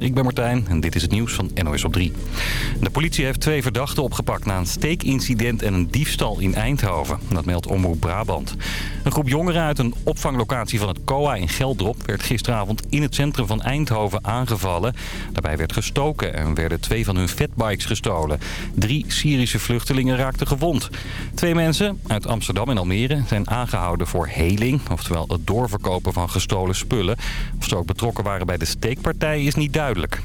ik ben Martijn en dit is het nieuws van NOS op 3. De politie heeft twee verdachten opgepakt na een steekincident en een diefstal in Eindhoven. Dat meldt Omroep Brabant. Een groep jongeren uit een opvanglocatie van het COA in Geldrop... werd gisteravond in het centrum van Eindhoven aangevallen. Daarbij werd gestoken en werden twee van hun fatbikes gestolen. Drie Syrische vluchtelingen raakten gewond. Twee mensen uit Amsterdam en Almere zijn aangehouden voor heling... oftewel het doorverkopen van gestolen spullen. Of ze ook betrokken waren bij de steekpartij is niet duidelijk duidelijk.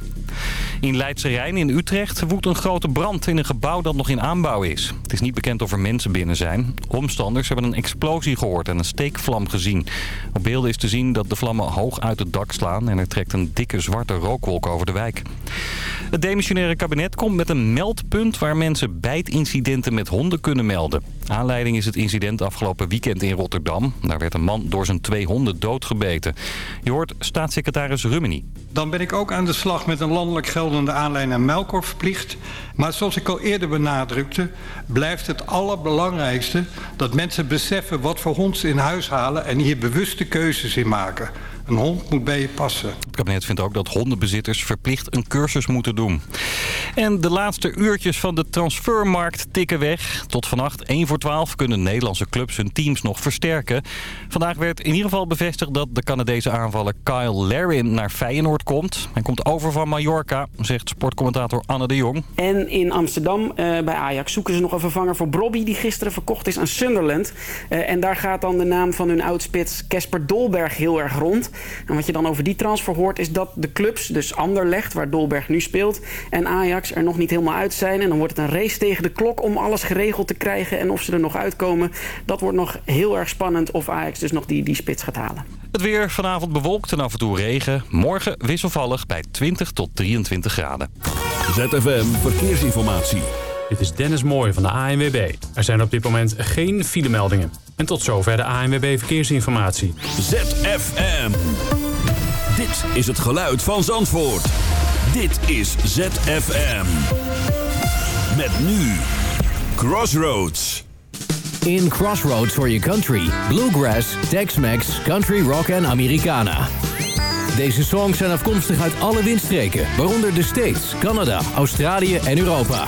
In Leidse Rijn in Utrecht woedt een grote brand in een gebouw dat nog in aanbouw is. Het is niet bekend of er mensen binnen zijn. Omstanders hebben een explosie gehoord en een steekvlam gezien. Op beelden is te zien dat de vlammen hoog uit het dak slaan... en er trekt een dikke zwarte rookwolk over de wijk. Het demissionaire kabinet komt met een meldpunt... waar mensen bijtincidenten met honden kunnen melden. Aanleiding is het incident afgelopen weekend in Rotterdam. Daar werd een man door zijn twee honden doodgebeten. Je hoort staatssecretaris Rummeny. Dan ben ik ook aan de slag met een landelijk geldende aanlijn en melkorverplicht. Maar zoals ik al eerder benadrukte, blijft het allerbelangrijkste dat mensen beseffen wat voor hond ze in huis halen en hier bewuste keuzes in maken. Een hond moet bij je passen. Het kabinet vindt ook dat hondenbezitters verplicht een cursus moeten doen. En de laatste uurtjes van de transfermarkt tikken weg. Tot vannacht 1 voor 12 kunnen Nederlandse clubs hun teams nog versterken. Vandaag werd in ieder geval bevestigd dat de Canadese aanvaller Kyle Larin naar Feyenoord komt. Hij komt over van Mallorca, zegt sportcommentator Anne de Jong. En in Amsterdam uh, bij Ajax zoeken ze nog een vervanger voor Brobby... die gisteren verkocht is aan Sunderland. Uh, en daar gaat dan de naam van hun oudspits Casper Dolberg heel erg rond. En wat je dan over die transfer hoort is dat de clubs, dus Anderlecht, waar Dolberg nu speelt... en Ajax er nog niet helemaal uit zijn. En dan wordt het een race tegen de klok om alles geregeld te krijgen... en of ze er nog uitkomen. Dat wordt nog heel erg spannend of Ajax dus nog die, die spits gaat halen. Het weer vanavond bewolkt en af en toe regen. Morgen wisselvallig bij 20 tot 23 graden. ZFM Verkeersinformatie. Dit is Dennis Mooij van de ANWB. Er zijn op dit moment geen filemeldingen. En tot zover de ANWB Verkeersinformatie. ZFM. Dit is het geluid van Zandvoort. Dit is ZFM. Met nu Crossroads. In Crossroads for your country. Bluegrass, Tex-Mex, Country Rock en Americana. Deze songs zijn afkomstig uit alle windstreken, waaronder de States, Canada, Australië en Europa.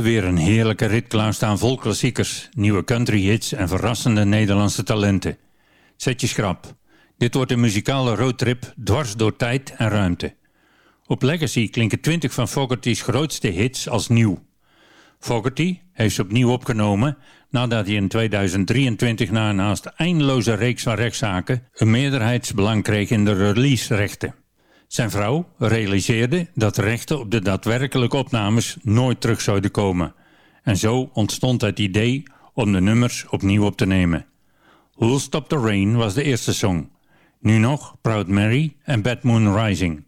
weer een heerlijke rit klaarstaan vol klassiekers, nieuwe country hits en verrassende Nederlandse talenten. Zet je schrap. Dit wordt een muzikale roadtrip dwars door tijd en ruimte. Op Legacy klinken 20 van Fogerty's grootste hits als nieuw. Fogerty heeft ze opnieuw opgenomen nadat hij in 2023 na een haast eindeloze reeks van rechtszaken een meerderheidsbelang kreeg in de release-rechten. Zijn vrouw realiseerde dat rechten op de daadwerkelijke opnames nooit terug zouden komen. En zo ontstond het idee om de nummers opnieuw op te nemen. Who'll Stop the Rain was de eerste song. Nu nog Proud Mary en Bad Moon Rising.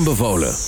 Aanbevolen.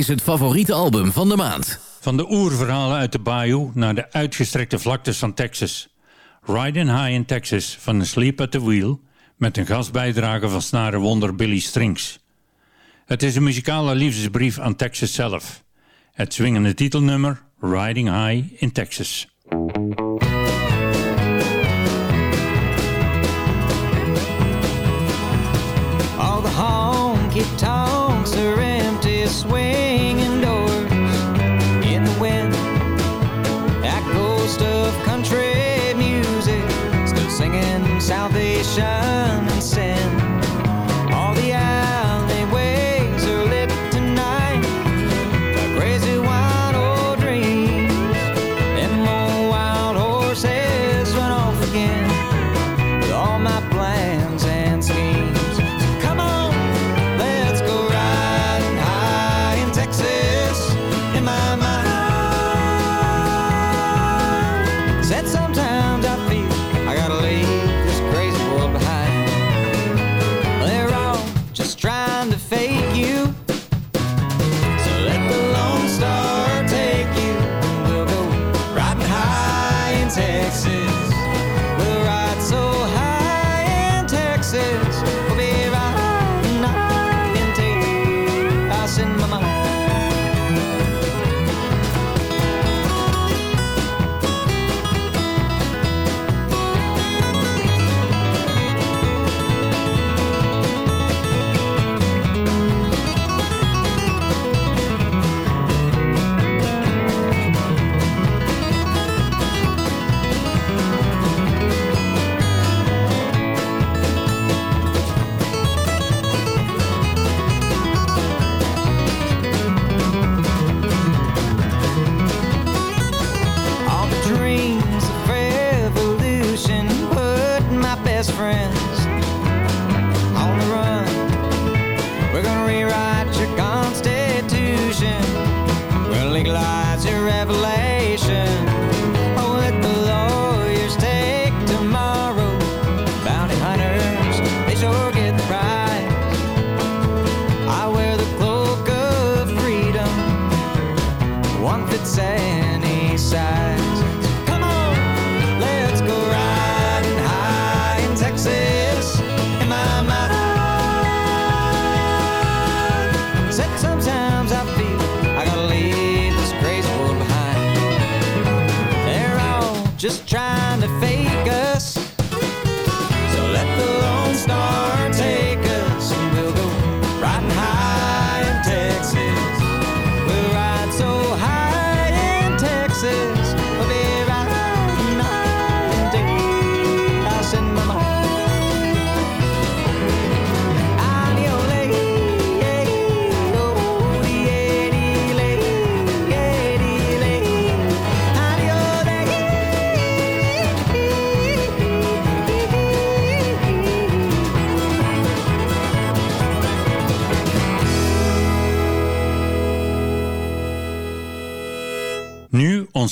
is het favoriete album van de maand. Van de oerverhalen uit de bayou naar de uitgestrekte vlaktes van Texas. Riding High in Texas van The Sleep at the Wheel... met een gastbijdrage van snarenwonder Billy Strings. Het is een muzikale liefdesbrief aan Texas zelf. Het zwingende titelnummer Riding High in Texas. All the honky-tonks are empty swing salvation and sin. past.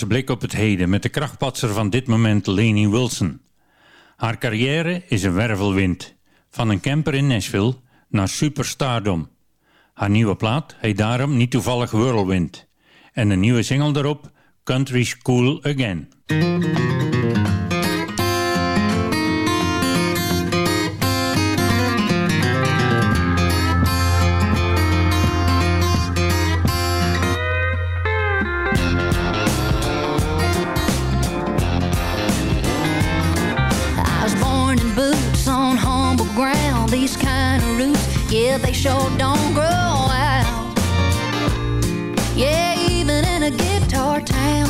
blik op het heden met de krachtpatser van dit moment Leni Wilson. Haar carrière is een wervelwind. Van een camper in Nashville naar superstardom. Haar nieuwe plaat heet daarom niet toevallig Whirlwind. En een nieuwe single daarop, Country Cool Again. they sure don't grow out. Yeah, even in a guitar town,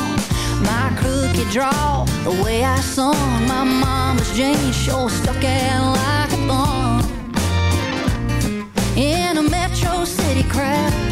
my crooked draw, the way I sung, my mama's jeans sure stuck out like a bomb. In a metro city crowd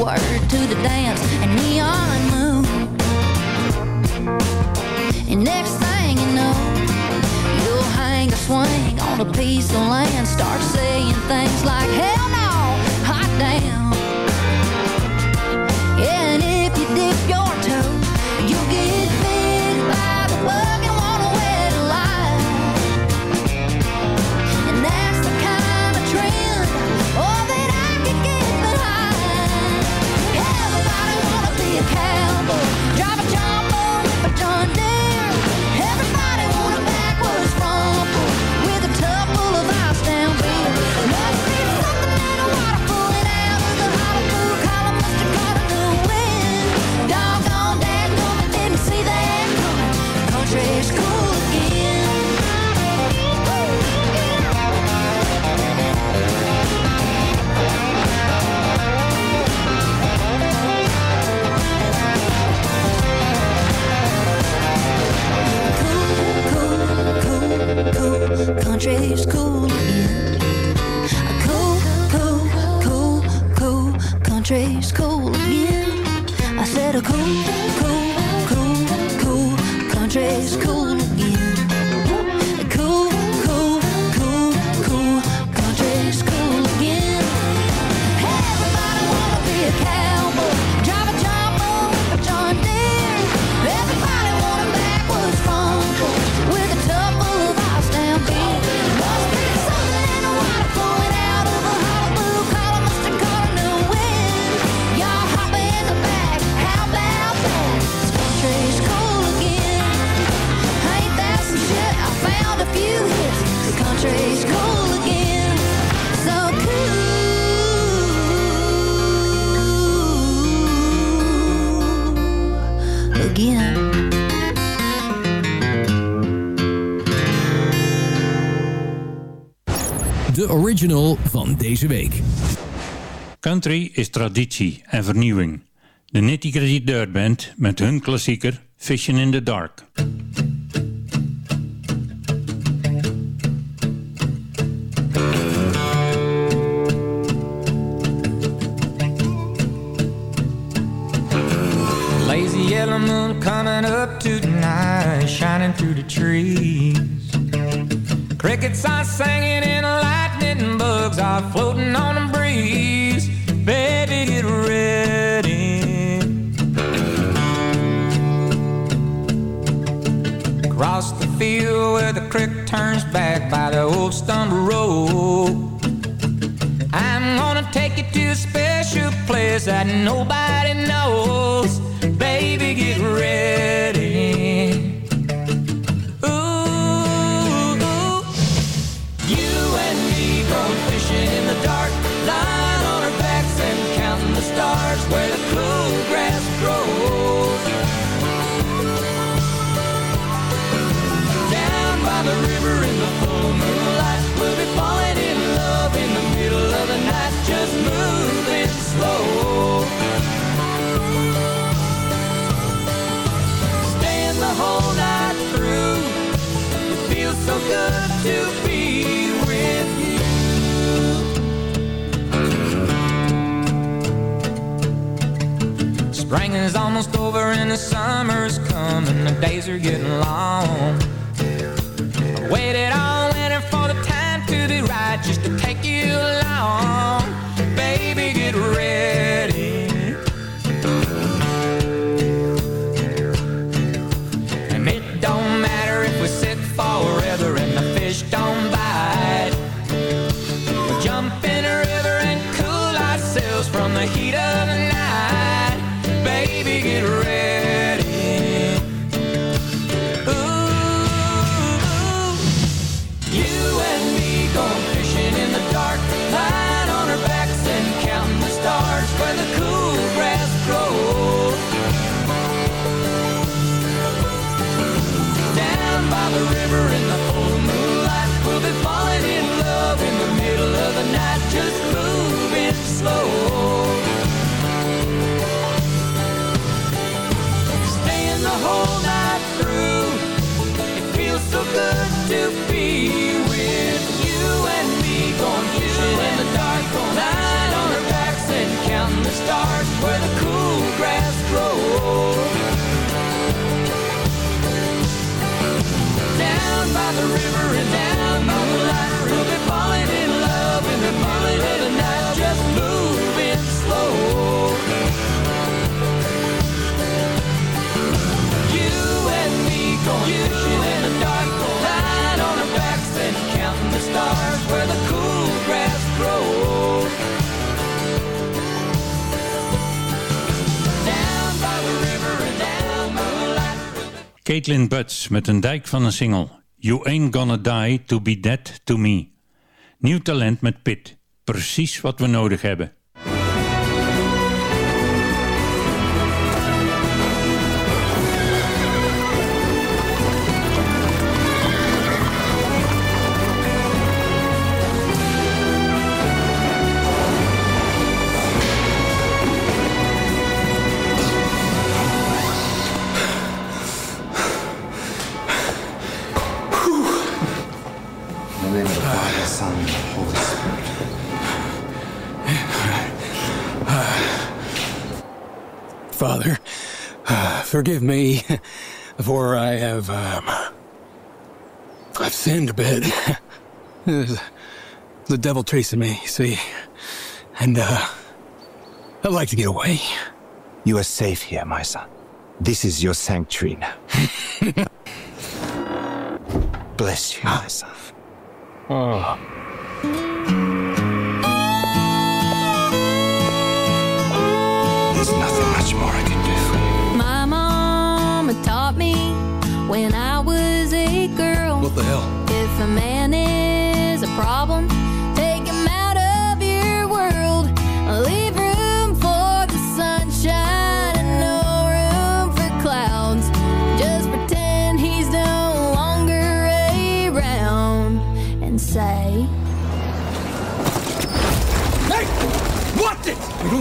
word to the dance and neon moon. And next thing you know, you'll hang a swing on a piece of land, start saying things like, hey. original van deze week. Country is traditie en vernieuwing. De Nitty Gritty Dirt Band met hun klassieker Fishing in the Dark. Lazy yellow moon coming up tonight, shining through the trees. Crickets are singing in a star floating on a breeze. Baby, get ready. Across the field where the creek turns back by the old stumble road. I'm gonna take you to a special place that nobody knows. Spring is almost over and the summer's coming. The days are getting long. I waited all winter for the time to be right just to take you along. Baby, get ready. slow. Caitlin Butts met een dijk van een single. You Ain't Gonna Die To Be Dead To Me. Nieuw talent met Pit. Precies wat we nodig hebben. Father, forgive me, for I have um, I've sinned a bit. the devil chasing me, see, and uh, I'd like to get away. You are safe here, my son. This is your sanctuary now. Bless you, my son. Oh.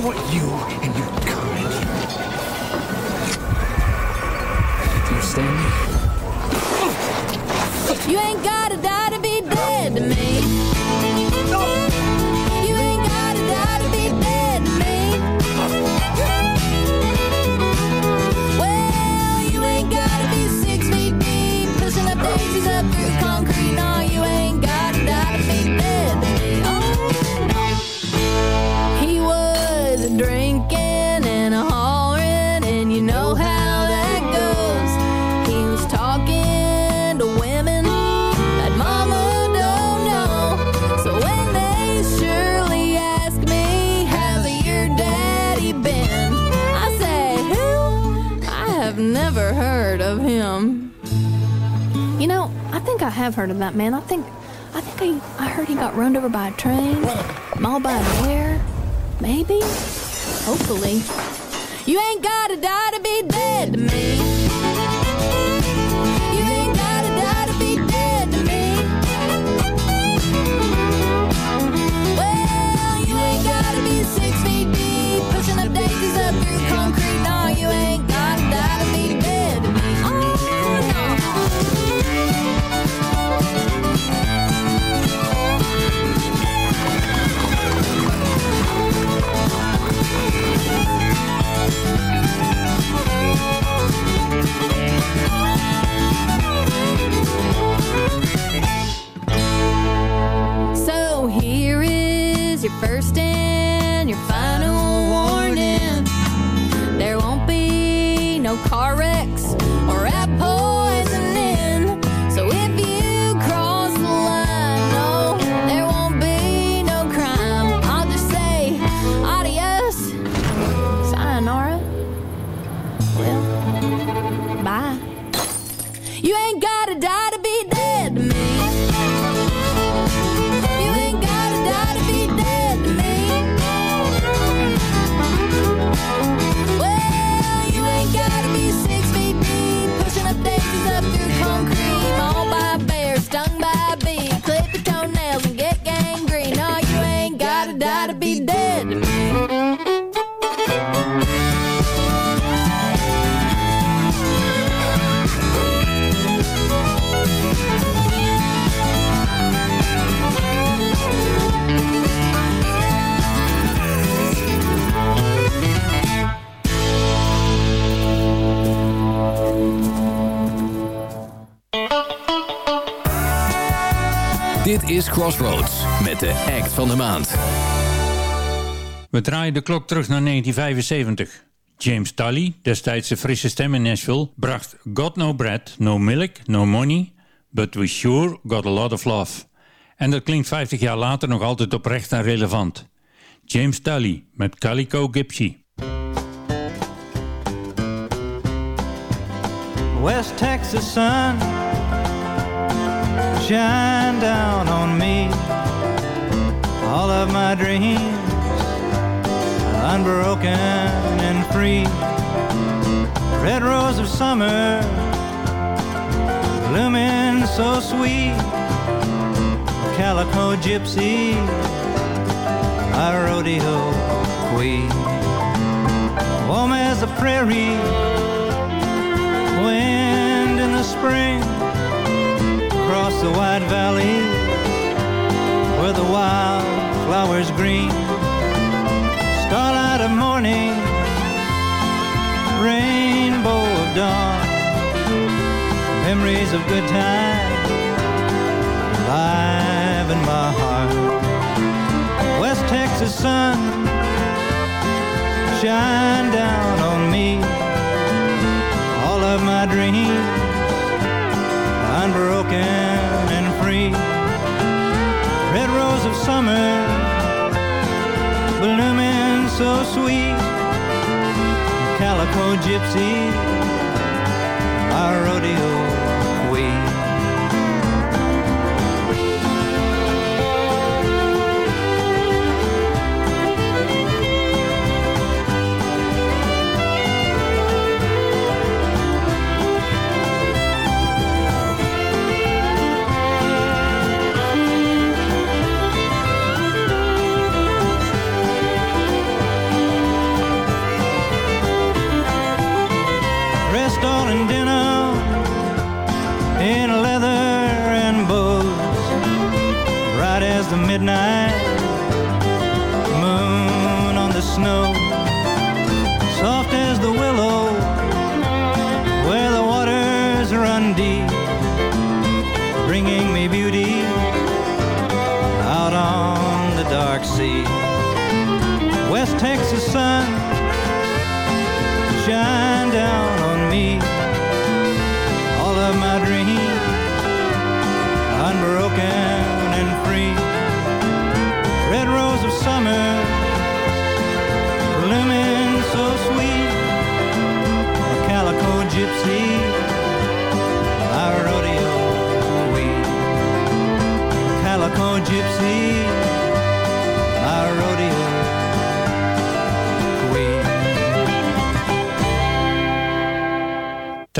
what you and your kind. You understand me? You ain't got have heard of that man. I think, I think I, I heard he got run over by a train. Mauled by a bear. Maybe. Hopefully. You ain't gotta die to be dead to me. first and your final warning. There won't be no car wreck Dit is Crossroads met de act van de maand. We draaien de klok terug naar 1975. James Tully, destijds de frisse stem in Nashville, bracht Got No Bread, No Milk, No Money, But We Sure Got A Lot Of Love. En dat klinkt 50 jaar later nog altijd oprecht en relevant. James Tully met Calico Gypsy. West Texas sun shine down on me. All of my dreams unbroken and free. Red rose of summer blooming so sweet. Calico gypsy, my rodeo queen. Warm as a prairie wind in the spring across the wide valley where the wild flowers green. Starlight of morning rainbow of dawn memories of good times alive in my heart. West texas sun shine down on me all of my dreams unbroken and free. Red rose of summer blooming so sweet. Calico gypsy our rodeo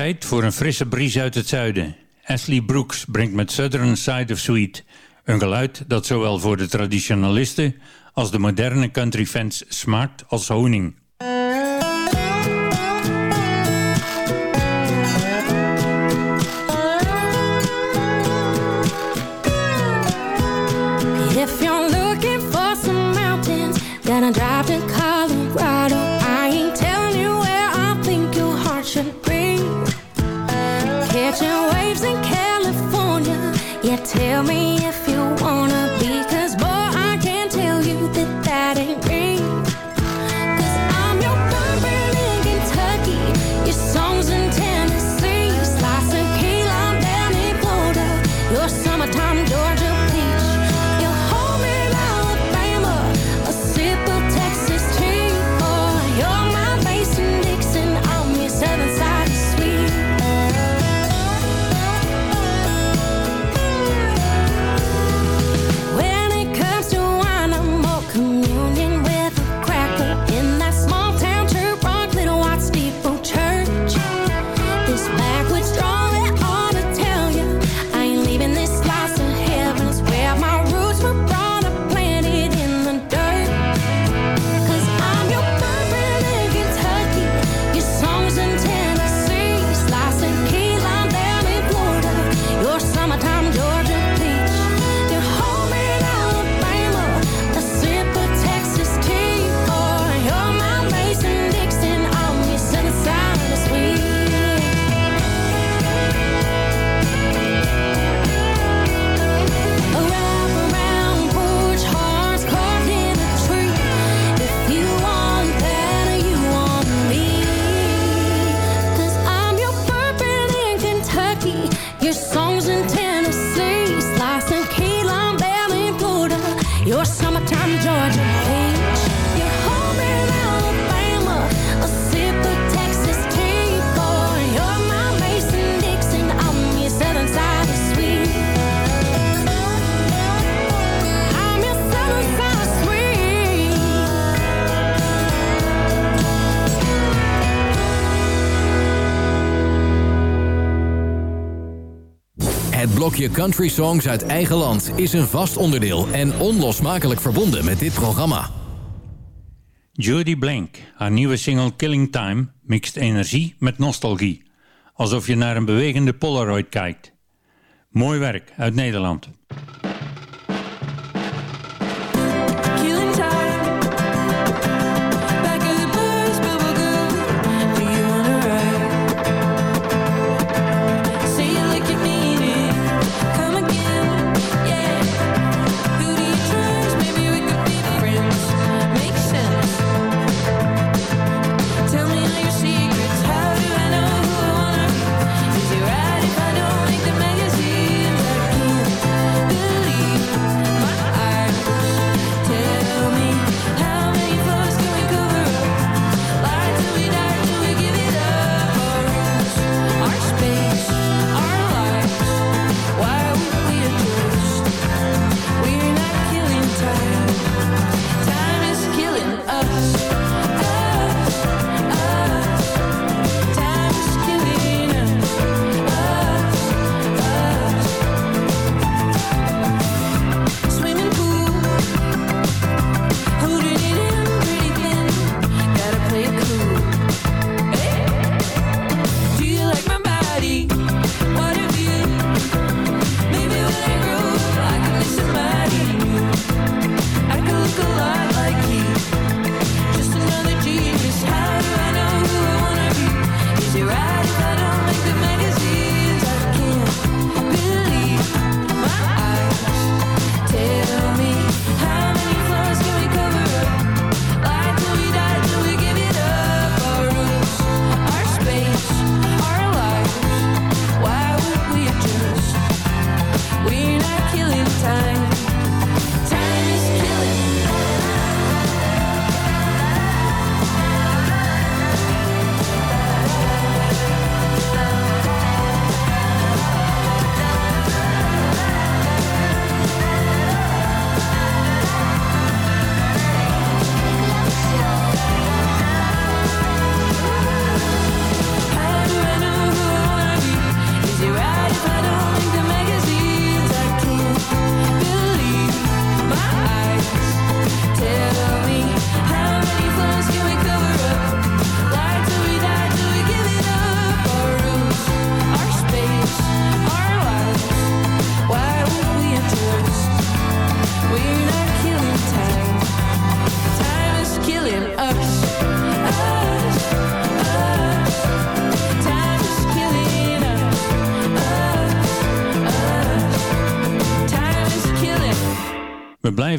Tijd voor een frisse bries uit het zuiden. Ashley Brooks brengt met Southern Side of Sweet een geluid dat zowel voor de traditionalisten als de moderne country fans smaakt als honing. Yeah, tell me if Je country songs uit eigen land is een vast onderdeel en onlosmakelijk verbonden met dit programma. Judy Blank, haar nieuwe single Killing Time, mixt energie met nostalgie. Alsof je naar een bewegende Polaroid kijkt. Mooi werk uit Nederland.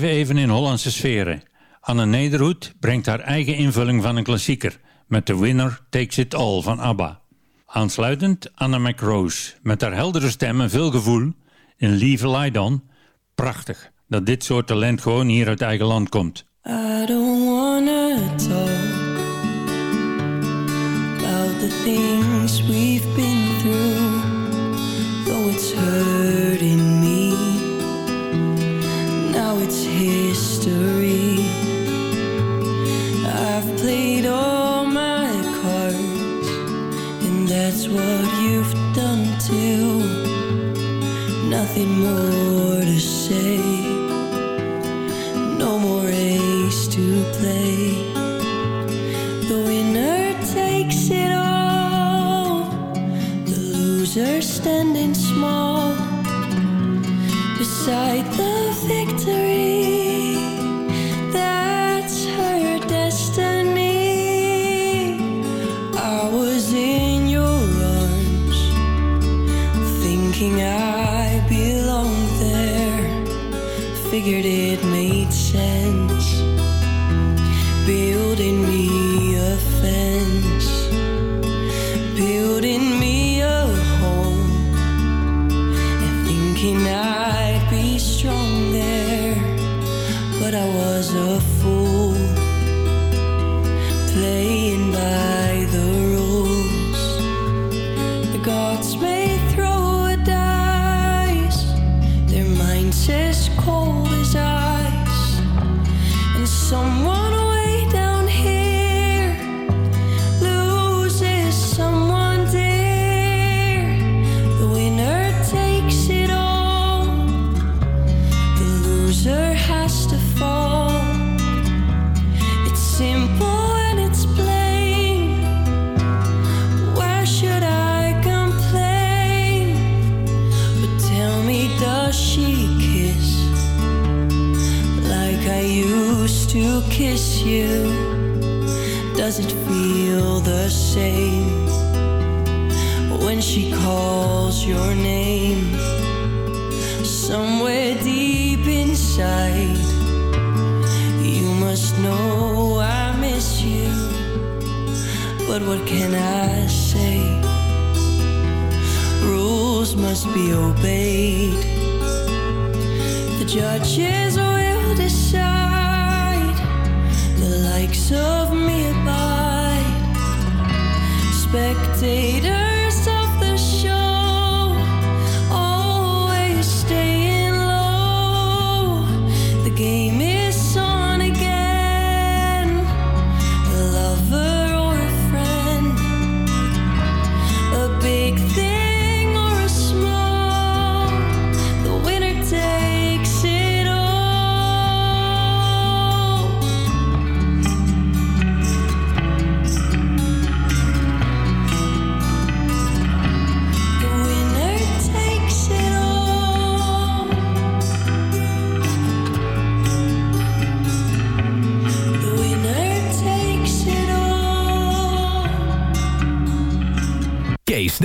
even in Hollandse sferen. Anne Nederhoed brengt haar eigen invulling van een klassieker... met The Winner Takes It All van ABBA. Aansluitend Anna McRose met haar heldere stem en veel gevoel... in Leave a Light Prachtig dat dit soort talent gewoon hier uit eigen land komt. I don't wanna the things we've been nothing more. figured it but what can I say? Rules must be obeyed. The judges will decide. The likes of me abide. Spectators.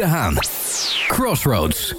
Haan. Crossroads.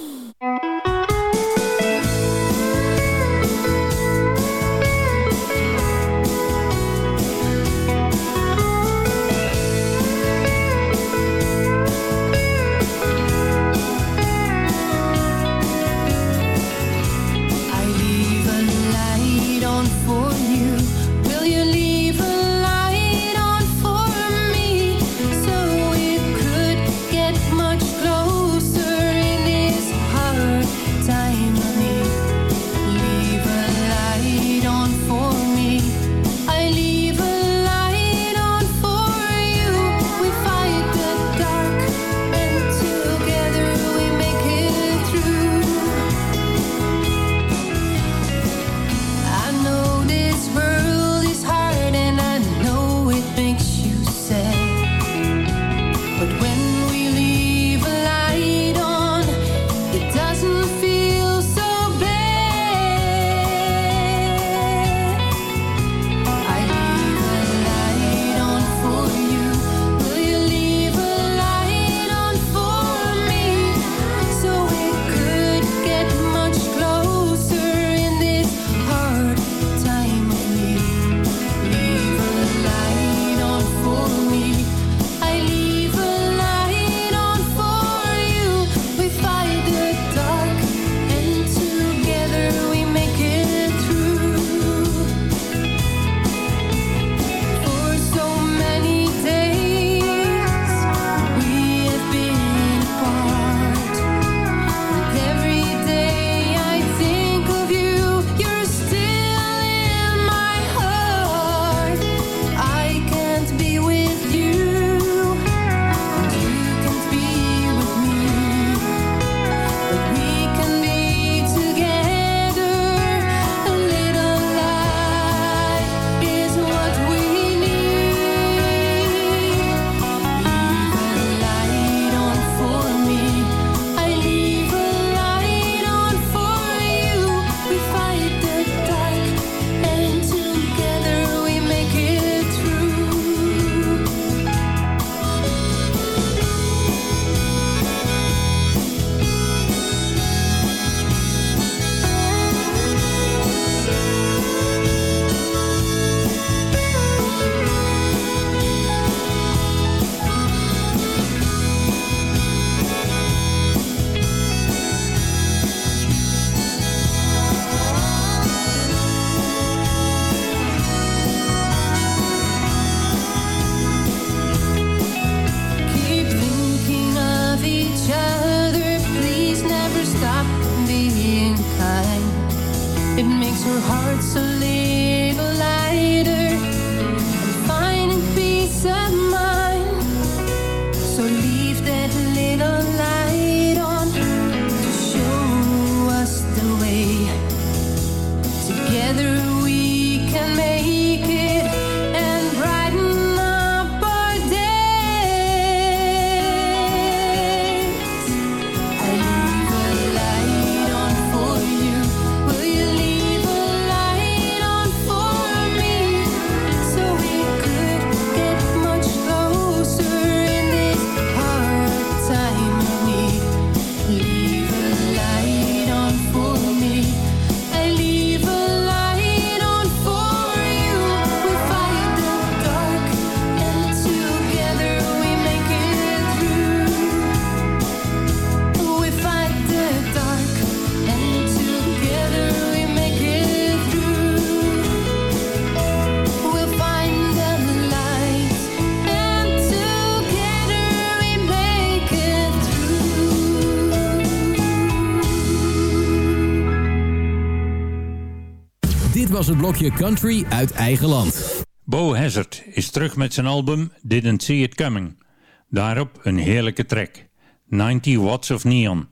Het blokje Country uit eigen land. Bo Hazard is terug met zijn album Didn't See It Coming. Daarop een heerlijke track. 90 Watts of Neon.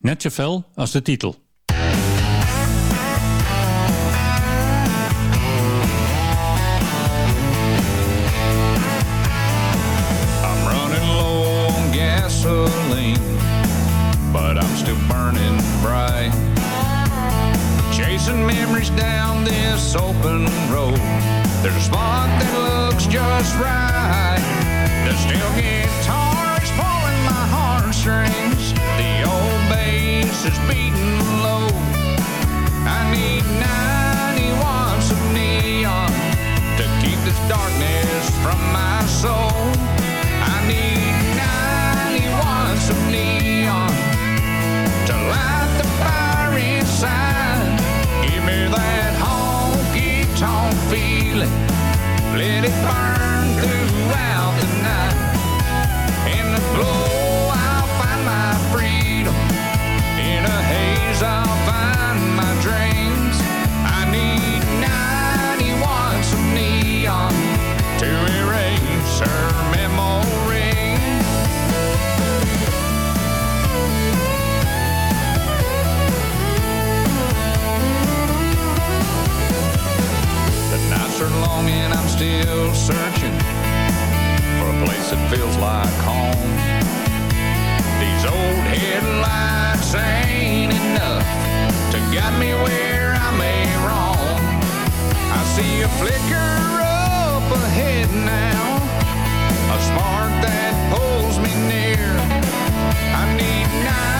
Net zo fel als de titel. Chasing down this open road. There's a spot that looks just right. The steel guitar is pulling my heartstrings. The old bass is beating low. I need 90 watts of neon to keep this darkness from my soul. I need 90 watts of neon to light the fire inside. Me that honky tonk feeling. Let it burn throughout the night. In the glow, long and I'm still searching for a place that feels like home. These old headlights ain't enough to guide me where I may roam. I see a flicker up ahead now, a spark that pulls me near. I need 90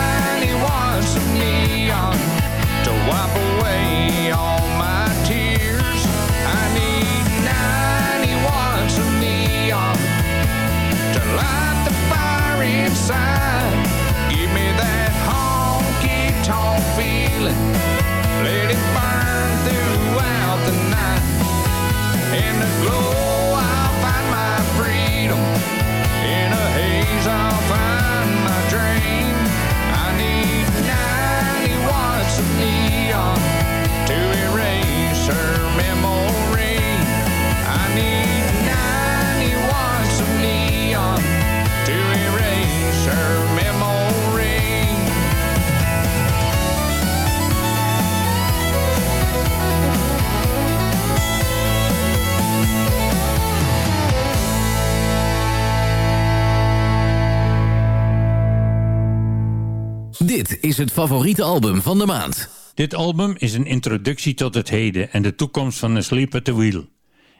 favoriete album van de maand. Dit album is een introductie tot het heden en de toekomst van Asleep at the Wheel.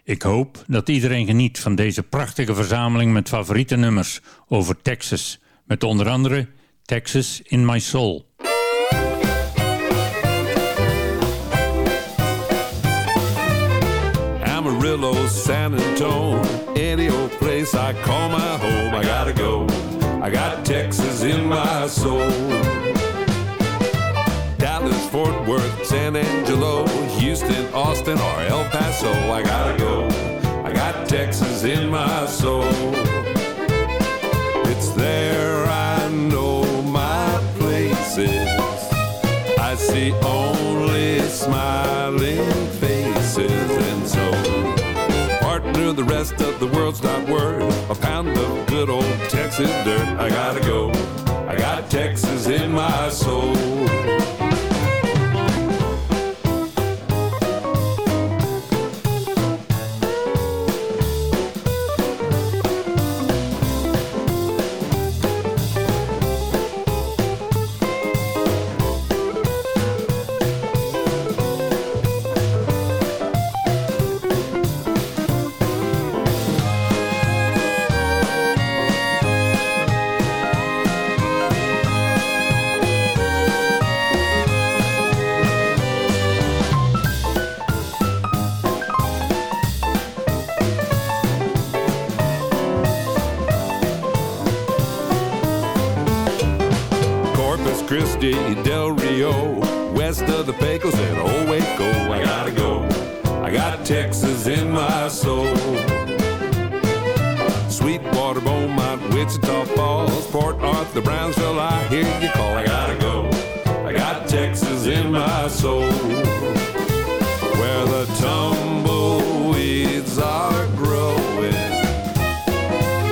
Ik hoop dat iedereen geniet van deze prachtige verzameling met favoriete nummers over Texas. Met onder andere Texas in My Soul. Amarillo, San Antone, any old place I call my home, I gotta go. I got Texas in my soul. Fort Worth, San Angelo, Houston, Austin, or El Paso, I gotta go. I got Texas in my soul. It's there I know my places. I see only smiling faces, and so partner the rest of the world's not worth a pound of good old Texas dirt. I gotta go. I got Texas in my soul. Soul. Where the tumbleweeds are growing.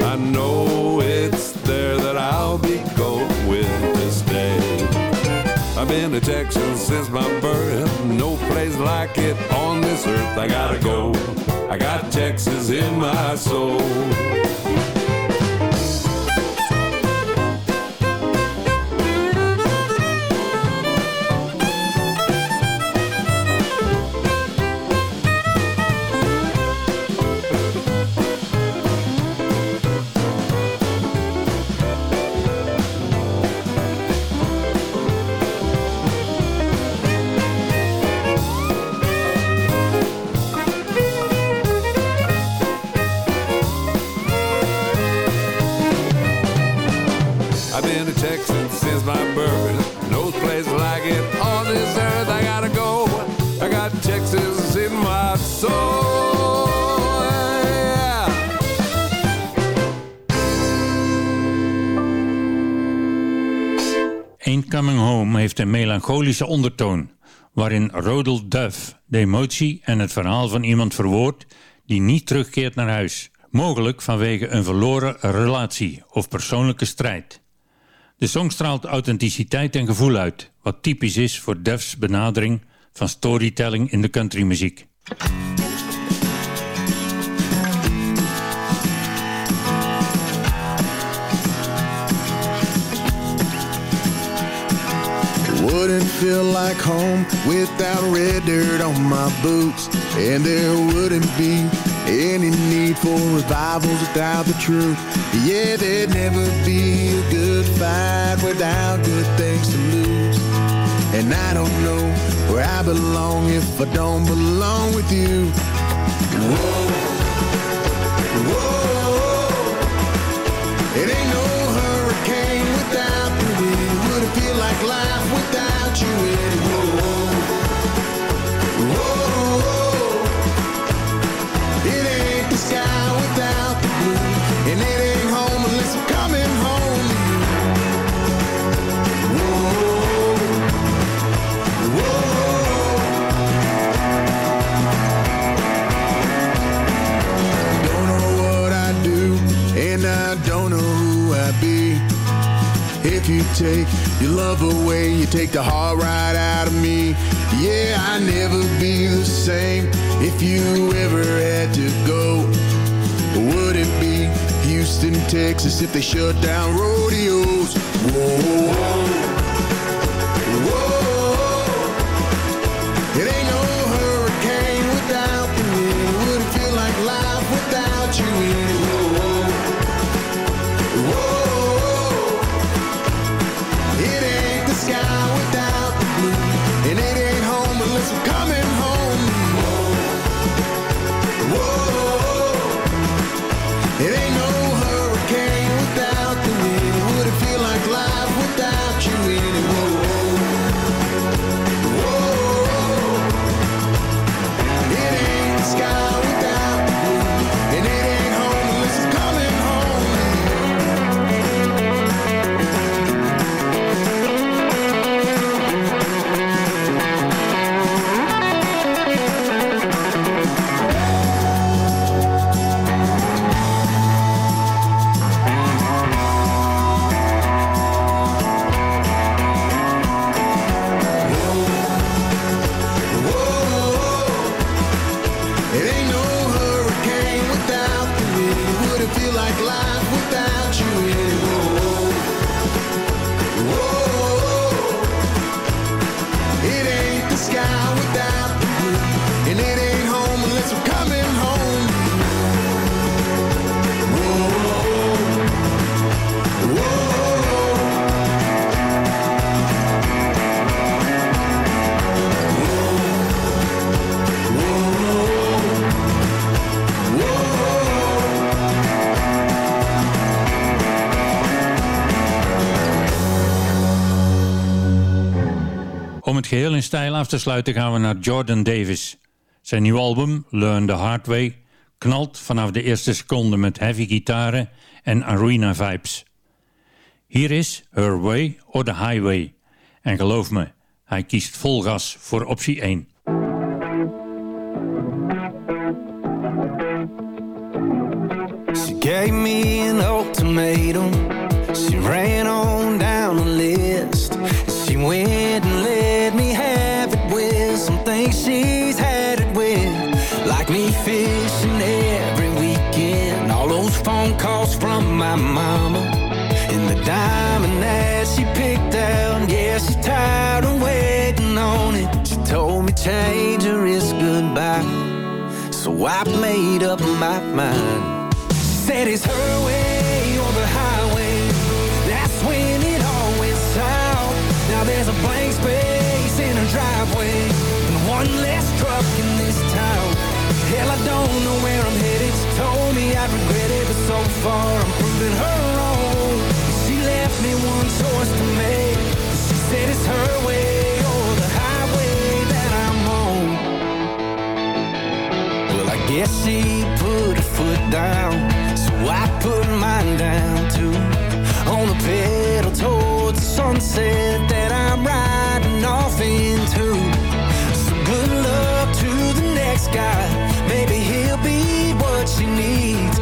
I know it's there that I'll be going this day. I've been to Texas since my birth, no place like it on this earth. I gotta go. I got Texas in my soul. My. No place like it on this earth. I gotta go. I got Texas in my soul. Ain't Coming Home heeft een melancholische ondertoon, waarin Rodel Duff de emotie en het verhaal van iemand verwoordt die niet terugkeert naar huis. Mogelijk vanwege een verloren relatie of persoonlijke strijd. De song straalt authenticiteit en gevoel uit, wat typisch is voor Duff's benadering van storytelling in de countrymuziek. Wouldn't feel like home without red dirt on my boots. And there wouldn't be any need for revivals without the truth. Yeah, there'd never be a good fight without good things to lose. And I don't know where I belong if I don't belong with you. Whoa, whoa, it ain't no hurricane without the wind. Wouldn't feel like life without you I don't know who I'd be. If you take your love away, you take the heart right out of me. Yeah, I'd never be the same if you ever had to go. Would it be Houston, Texas if they shut down rodeos? Whoa, whoa, het geheel in stijl af te sluiten gaan we naar Jordan Davis. Zijn nieuw album, Learn the Hard Way, knalt vanaf de eerste seconde met heavy gitaren en arena vibes. Hier is Her Way or the Highway. En geloof me, hij kiest vol gas voor optie 1. She gave me an ultimatum. She fishing every weekend. All those phone calls from my mama. And the diamond that she picked out. Yeah, she's tired of waiting on it. She told me change or is goodbye. So I made up my mind. She said it's her way or the highway. That's when it all went south. Now there's a blank space in her driveway. And one less truck. Hell, I don't know where I'm headed. She told me I'd regret it, but so far I'm proving her wrong. She left me one choice to make. She said it's her way or the highway that I'm on. Well, I guess she put her foot down, so I put mine down too. On the pedal towards the sunset that I'm riding off into. So good luck to the next guy she needs.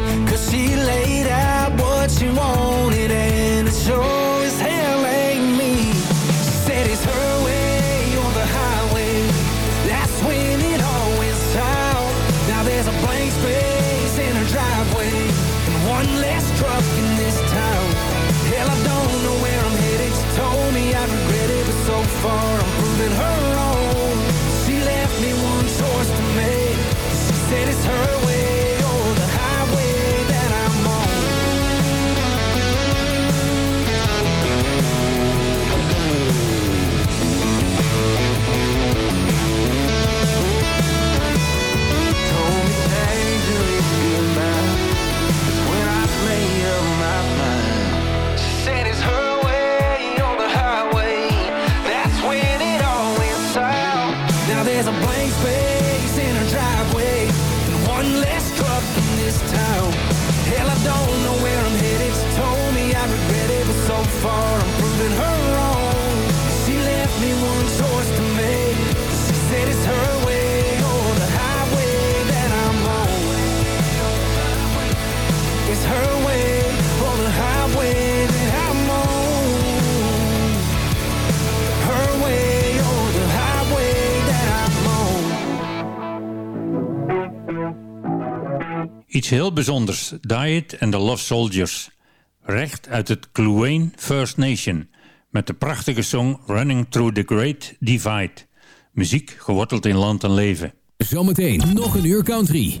Iets heel bijzonders, Diet and the Love Soldiers. Recht uit het Kluane First Nation. Met de prachtige song Running Through the Great Divide. Muziek geworteld in land en leven. Zometeen nog een uur country.